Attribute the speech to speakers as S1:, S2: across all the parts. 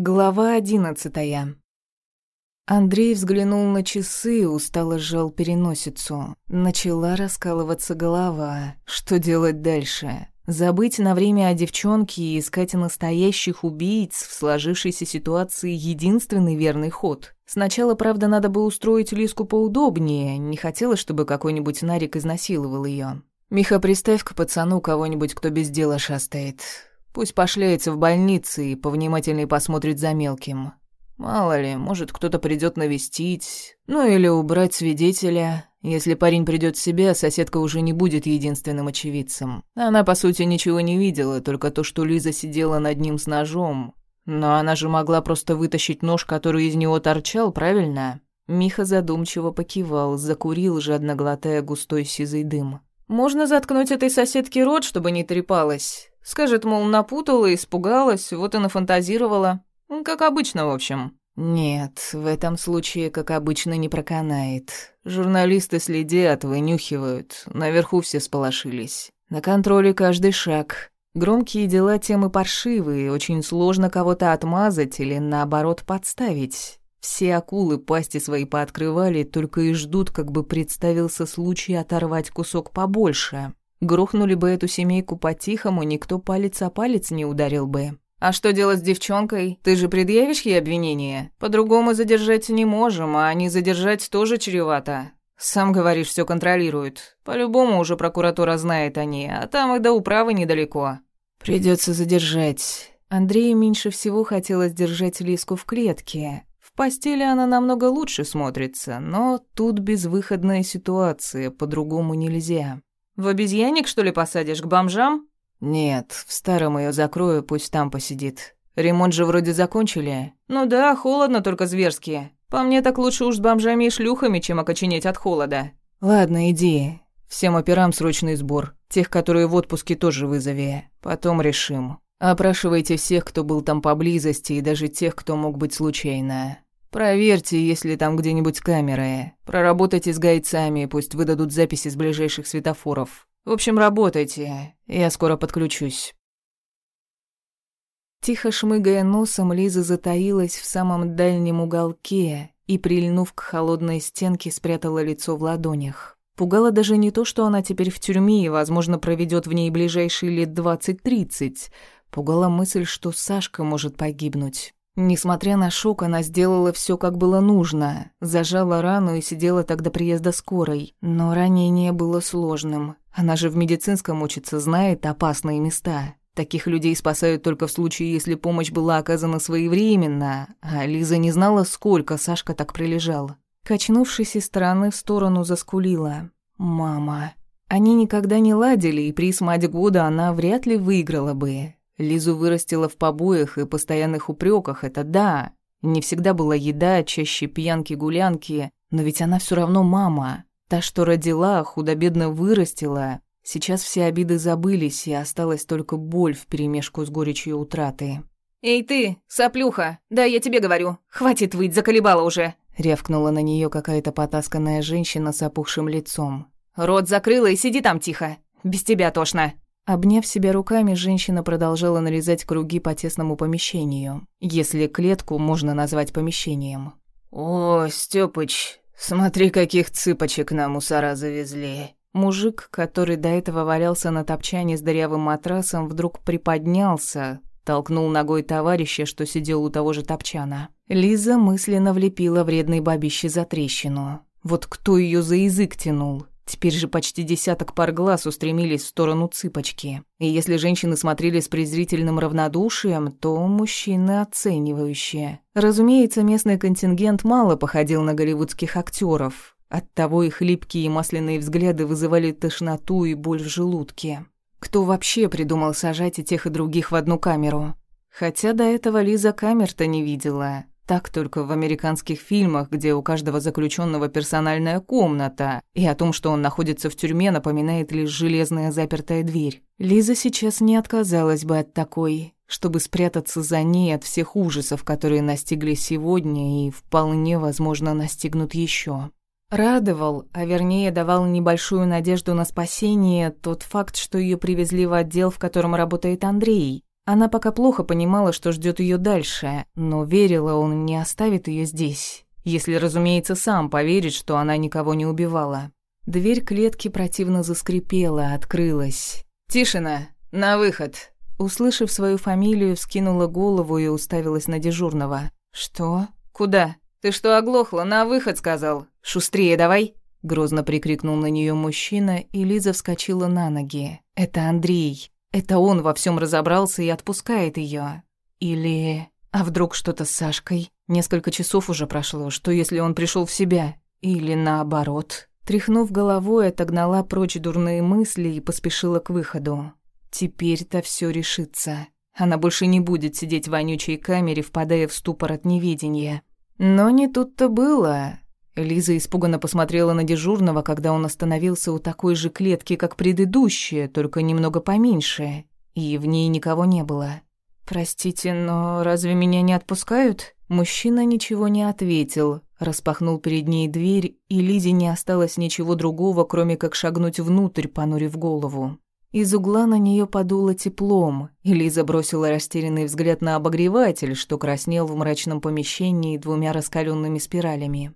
S1: Глава одиннадцатая. Андрей взглянул на часы, устало сжал переносицу. Начала раскалываться голова. Что делать дальше? Забыть на время о девчонке и искать настоящих убийц в сложившейся ситуации единственный верный ход. Сначала, правда, надо бы устроить Лиску поудобнее. Не хотелось, чтобы какой-нибудь Нарик изнасиловал ее. «Миха, приставь к пацану кого-нибудь, кто без дела шастает. Пусть пошляется в больнице и повнимательней посмотрит за мелким. Мало ли, может, кто-то придет навестить, ну или убрать свидетеля. Если парень придет в себя, соседка уже не будет единственным очевидцем. Она, по сути, ничего не видела, только то, что Лиза сидела над ним с ножом. Но она же могла просто вытащить нож, который из него торчал, правильно? Миха задумчиво покивал, закурил, жадно глотая густой сизый дым. «Можно заткнуть этой соседке рот, чтобы не трепалась. Скажет, мол, напутала, испугалась, вот и нафантазировала. Как обычно, в общем. Нет, в этом случае, как обычно, не проканает. Журналисты следят, вынюхивают. Наверху все сполошились. На контроле каждый шаг. Громкие дела темы паршивые, очень сложно кого-то отмазать или, наоборот, подставить. Все акулы пасти свои пооткрывали, только и ждут, как бы представился случай оторвать кусок побольше. Грохнули бы эту семейку по-тихому, никто палец о палец не ударил бы. А что делать с девчонкой? Ты же предъявишь ей обвинение? По-другому задержать не можем, а не задержать тоже чревато. Сам говоришь, все контролируют. По-любому уже прокуратура знает о ней, а там и до управы недалеко. Придется задержать. Андрею меньше всего хотелось держать Лиску в клетке. В постели она намного лучше смотрится, но тут безвыходная ситуация, по-другому нельзя. В обезьянник, что ли, посадишь, к бомжам? Нет, в старом ее закрою, пусть там посидит. Ремонт же вроде закончили. Ну да, холодно только зверски. По мне так лучше уж с бомжами и шлюхами, чем окоченеть от холода. Ладно, иди. Всем операм срочный сбор. Тех, которые в отпуске, тоже вызови. Потом решим. Опрашивайте всех, кто был там поблизости, и даже тех, кто мог быть случайно. Проверьте, есть ли там где-нибудь камеры. Проработайте с гайцами, пусть выдадут записи с ближайших светофоров. В общем, работайте. Я скоро подключусь. Тихо шмыгая носом, Лиза затаилась в самом дальнем уголке и, прильнув к холодной стенке, спрятала лицо в ладонях. Пугало даже не то, что она теперь в тюрьме и, возможно, проведет в ней ближайшие лет двадцать-тридцать. Пугала мысль, что Сашка может погибнуть. Несмотря на шок, она сделала все, как было нужно. Зажала рану и сидела так до приезда скорой. Но ранение было сложным. Она же в медицинском учится, знает опасные места. Таких людей спасают только в случае, если помощь была оказана своевременно. А Лиза не знала, сколько Сашка так прилежал. Качнувшись из стороны в сторону, заскулила. «Мама». Они никогда не ладили, и приз мать года она вряд ли выиграла бы. Лизу вырастила в побоях и постоянных упреках, это да. Не всегда была еда, чаще пьянки-гулянки, но ведь она все равно мама. Та, что родила, худо-бедно вырастила. Сейчас все обиды забылись, и осталась только боль вперемешку с горечью утраты. «Эй ты, соплюха, да я тебе говорю, хватит выть, заколебала уже!» Рявкнула на нее какая-то потасканная женщина с опухшим лицом. «Рот закрыла и сиди там тихо, без тебя тошно!» Обняв себя руками, женщина продолжала нарезать круги по тесному помещению, если клетку можно назвать помещением. «О, Стёпыч, смотри, каких цыпочек нам мусора завезли!» Мужик, который до этого валялся на топчане с дырявым матрасом, вдруг приподнялся, толкнул ногой товарища, что сидел у того же топчана. Лиза мысленно влепила вредной бабище за трещину. Вот кто ее за язык тянул? Теперь же почти десяток пар глаз устремились в сторону цыпочки. И если женщины смотрели с презрительным равнодушием, то мужчины оценивающие. Разумеется, местный контингент мало походил на голливудских актеров. Оттого их липкие и масляные взгляды вызывали тошноту и боль в желудке. Кто вообще придумал сажать и тех, и других в одну камеру? Хотя до этого Лиза камер-то не видела. Так только в американских фильмах, где у каждого заключенного персональная комната, и о том, что он находится в тюрьме, напоминает лишь железная запертая дверь. Лиза сейчас не отказалась бы от такой, чтобы спрятаться за ней от всех ужасов, которые настигли сегодня и вполне возможно настигнут еще. Радовал, а вернее давал небольшую надежду на спасение тот факт, что ее привезли в отдел, в котором работает Андрей. Она пока плохо понимала, что ждет ее дальше, но верила, он не оставит ее здесь. Если, разумеется, сам поверит, что она никого не убивала. Дверь клетки противно заскрипела, открылась. «Тишина! На выход!» Услышав свою фамилию, вскинула голову и уставилась на дежурного. «Что? Куда? Ты что оглохла? На выход сказал! Шустрее давай!» Грозно прикрикнул на нее мужчина, и Лиза вскочила на ноги. «Это Андрей!» Это он во всем разобрался и отпускает ее. Или... А вдруг что-то с Сашкой? Несколько часов уже прошло, что если он пришел в себя? Или наоборот? Тряхнув головой, отогнала прочь дурные мысли и поспешила к выходу. Теперь-то все решится. Она больше не будет сидеть в вонючей камере, впадая в ступор от неведения. Но не тут-то было. Лиза испуганно посмотрела на дежурного, когда он остановился у такой же клетки, как предыдущая, только немного поменьше, и в ней никого не было. «Простите, но разве меня не отпускают?» Мужчина ничего не ответил, распахнул перед ней дверь, и Лизе не осталось ничего другого, кроме как шагнуть внутрь, понурив голову. Из угла на нее подуло теплом, и Лиза бросила растерянный взгляд на обогреватель, что краснел в мрачном помещении двумя раскаленными спиралями.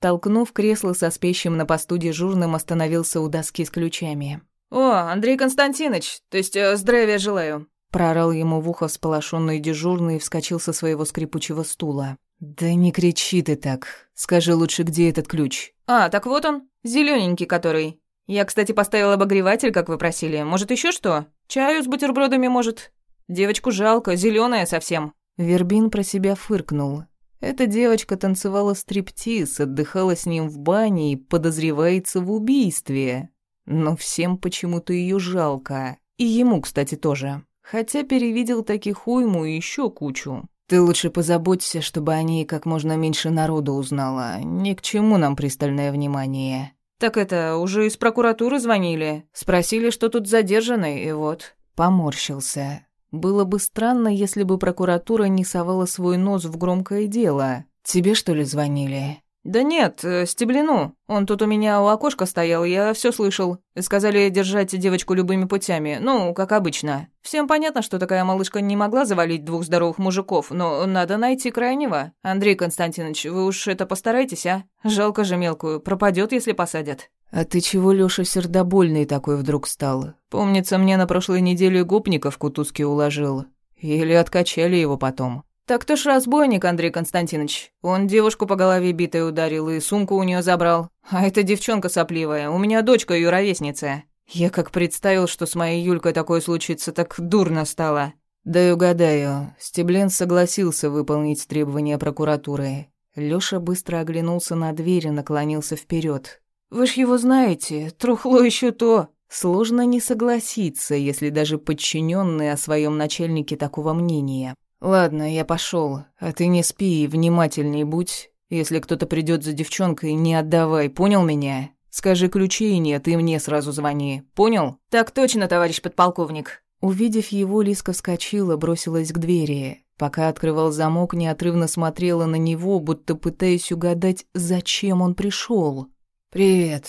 S1: Толкнув кресло со спящим на посту дежурным, остановился у доски с ключами. «О, Андрей Константинович, то есть э, здравия желаю!» Прорал ему в ухо всполошённый дежурный и вскочил со своего скрипучего стула. «Да не кричи ты так. Скажи лучше, где этот ключ?» «А, так вот он, зелененький который. Я, кстати, поставил обогреватель, как вы просили. Может, еще что? Чаю с бутербродами, может? Девочку жалко, зеленая совсем». Вербин про себя фыркнул. Эта девочка танцевала стриптиз, отдыхала с ним в бане и подозревается в убийстве. Но всем почему-то ее жалко. И ему, кстати, тоже. Хотя перевидел таких уйму и еще кучу. Ты лучше позаботься, чтобы о ней как можно меньше народу узнала. Ни к чему нам пристальное внимание. Так это, уже из прокуратуры звонили. Спросили, что тут задержанный, и вот. Поморщился. Было бы странно, если бы прокуратура не совала свой нос в громкое дело. Тебе, что ли, звонили? Да нет, э, Стеблину. Он тут у меня у окошка стоял, я все слышал. Сказали держать девочку любыми путями, ну, как обычно. Всем понятно, что такая малышка не могла завалить двух здоровых мужиков, но надо найти крайнего. Андрей Константинович, вы уж это постарайтесь, а? Жалко же мелкую, пропадет, если посадят. «А ты чего, Лёша, сердобольный такой вдруг стал? Помнится, мне на прошлой неделе гопника в кутузке уложил. Или откачали его потом». «Так то ж разбойник, Андрей Константинович. Он девушку по голове битой ударил и сумку у нее забрал. А эта девчонка сопливая, у меня дочка ее ровесница. Я как представил, что с моей Юлькой такое случится, так дурно стало». «Да и угадаю, Стеблен согласился выполнить требования прокуратуры». Лёша быстро оглянулся на дверь и наклонился вперед. Вы ж его знаете, трухло еще то. Сложно не согласиться, если даже подчиненные о своем начальнике такого мнения. Ладно, я пошел, а ты не спи и внимательней будь. Если кто-то придет за девчонкой, не отдавай, понял меня? Скажи ключей нет и мне сразу звони, понял? Так точно, товарищ подполковник. Увидев его, Лиска вскочила, бросилась к двери. Пока открывал замок, неотрывно смотрела на него, будто пытаясь угадать, зачем он пришел. «Привет».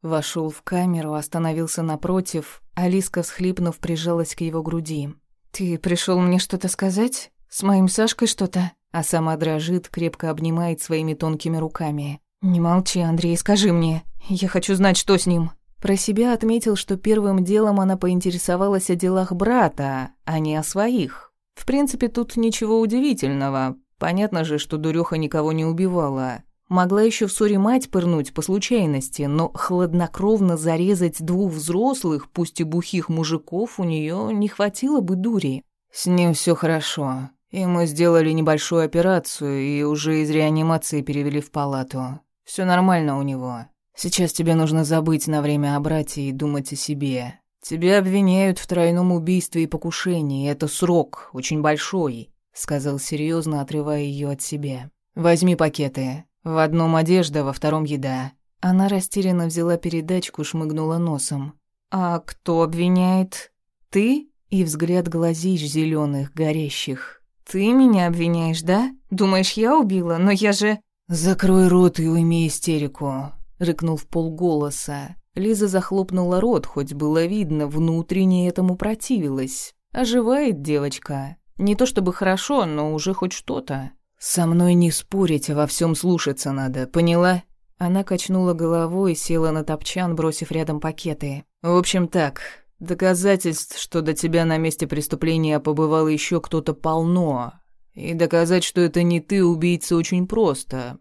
S1: Вошел в камеру, остановился напротив. Алиска, всхлипнув, прижалась к его груди. «Ты пришел мне что-то сказать? С моим Сашкой что-то?» А сама дрожит, крепко обнимает своими тонкими руками. «Не молчи, Андрей, скажи мне. Я хочу знать, что с ним». Про себя отметил, что первым делом она поинтересовалась о делах брата, а не о своих. В принципе, тут ничего удивительного. Понятно же, что дуреха никого не убивала. Могла еще в ссоре мать пырнуть по случайности, но хладнокровно зарезать двух взрослых, пусть и бухих мужиков, у нее не хватило бы дури. С ним все хорошо. Мы сделали небольшую операцию и уже из реанимации перевели в палату. Все нормально у него. Сейчас тебе нужно забыть на время о брате и думать о себе. Тебя обвиняют в тройном убийстве и покушении. Это срок, очень большой, сказал серьезно, отрывая ее от себя. Возьми пакеты. В одном одежда, во втором еда. Она растерянно взяла передачку, шмыгнула носом. «А кто обвиняет? Ты?» И взгляд глазищ зеленых, горящих. «Ты меня обвиняешь, да? Думаешь, я убила? Но я же...» «Закрой рот и уйми истерику», — рыкнул в полголоса. Лиза захлопнула рот, хоть было видно, внутренне этому противилась. Оживает девочка. Не то чтобы хорошо, но уже хоть что-то. «Со мной не спорить, а во всем слушаться надо, поняла?» Она качнула головой и села на топчан, бросив рядом пакеты. «В общем так, доказательств, что до тебя на месте преступления побывал еще кто-то полно. И доказать, что это не ты, убийца, очень просто.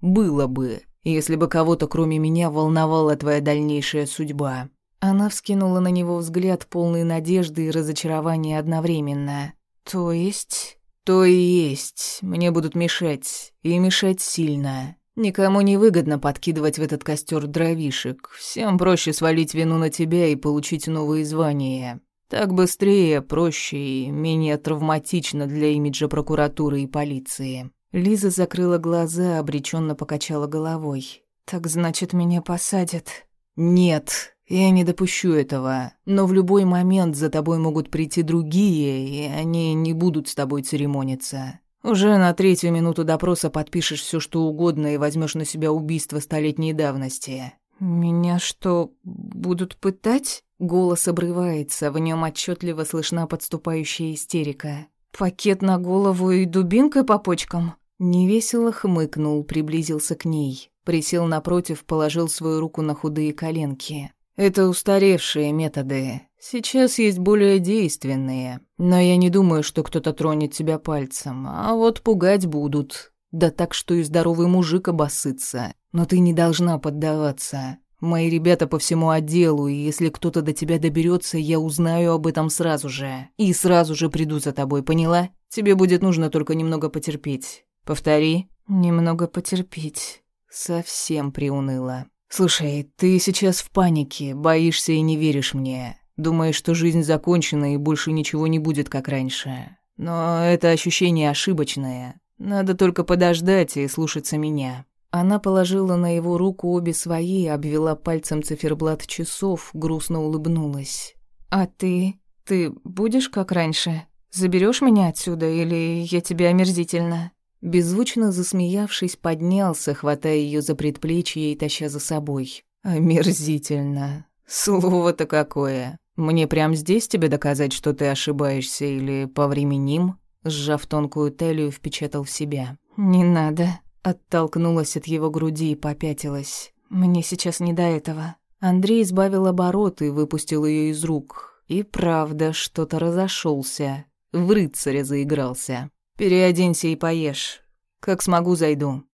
S1: Было бы, если бы кого-то кроме меня волновала твоя дальнейшая судьба». Она вскинула на него взгляд, полный надежды и разочарования одновременно. «То есть...» «То и есть. Мне будут мешать. И мешать сильно. Никому не выгодно подкидывать в этот костер дровишек. Всем проще свалить вину на тебя и получить новые звания. Так быстрее, проще и менее травматично для имиджа прокуратуры и полиции. Лиза закрыла глаза, обреченно покачала головой. Так значит, меня посадят? Нет, я не допущу этого. Но в любой момент за тобой могут прийти другие, и они не будут с тобой церемониться. Уже на третью минуту допроса подпишешь все, что угодно и возьмешь на себя убийство столетней давности. Меня что, будут пытать? Голос обрывается, в нем отчетливо слышна подступающая истерика. Пакет на голову и дубинкой по почкам. Невесело хмыкнул, приблизился к ней, присел напротив, положил свою руку на худые коленки. Это устаревшие методы. Сейчас есть более действенные. Но я не думаю, что кто-то тронет тебя пальцем. А вот пугать будут. Да так, что и здоровый мужик обоссытся. Но ты не должна поддаваться. Мои ребята по всему отделу, и если кто-то до тебя доберется, я узнаю об этом сразу же. И сразу же приду за тобой, поняла? Тебе будет нужно только немного потерпеть. Повтори. Немного потерпеть. Совсем приуныла. «Слушай, ты сейчас в панике, боишься и не веришь мне. Думаешь, что жизнь закончена и больше ничего не будет, как раньше. Но это ощущение ошибочное. Надо только подождать и слушаться меня». Она положила на его руку обе свои, обвела пальцем циферблат часов, грустно улыбнулась. «А ты? Ты будешь как раньше? Заберешь меня отсюда или я тебе омерзительно?» Беззвучно засмеявшись, поднялся, хватая ее за предплечье и таща за собой. «Омерзительно. Слово-то какое. Мне прямо здесь тебе доказать, что ты ошибаешься, или повременим?» Сжав тонкую талию, впечатал в себя. «Не надо». Оттолкнулась от его груди и попятилась. «Мне сейчас не до этого». Андрей избавил оборот и выпустил ее из рук. И правда, что-то разошелся. В рыцаря заигрался. «Переоденься и поешь. Как смогу, зайду».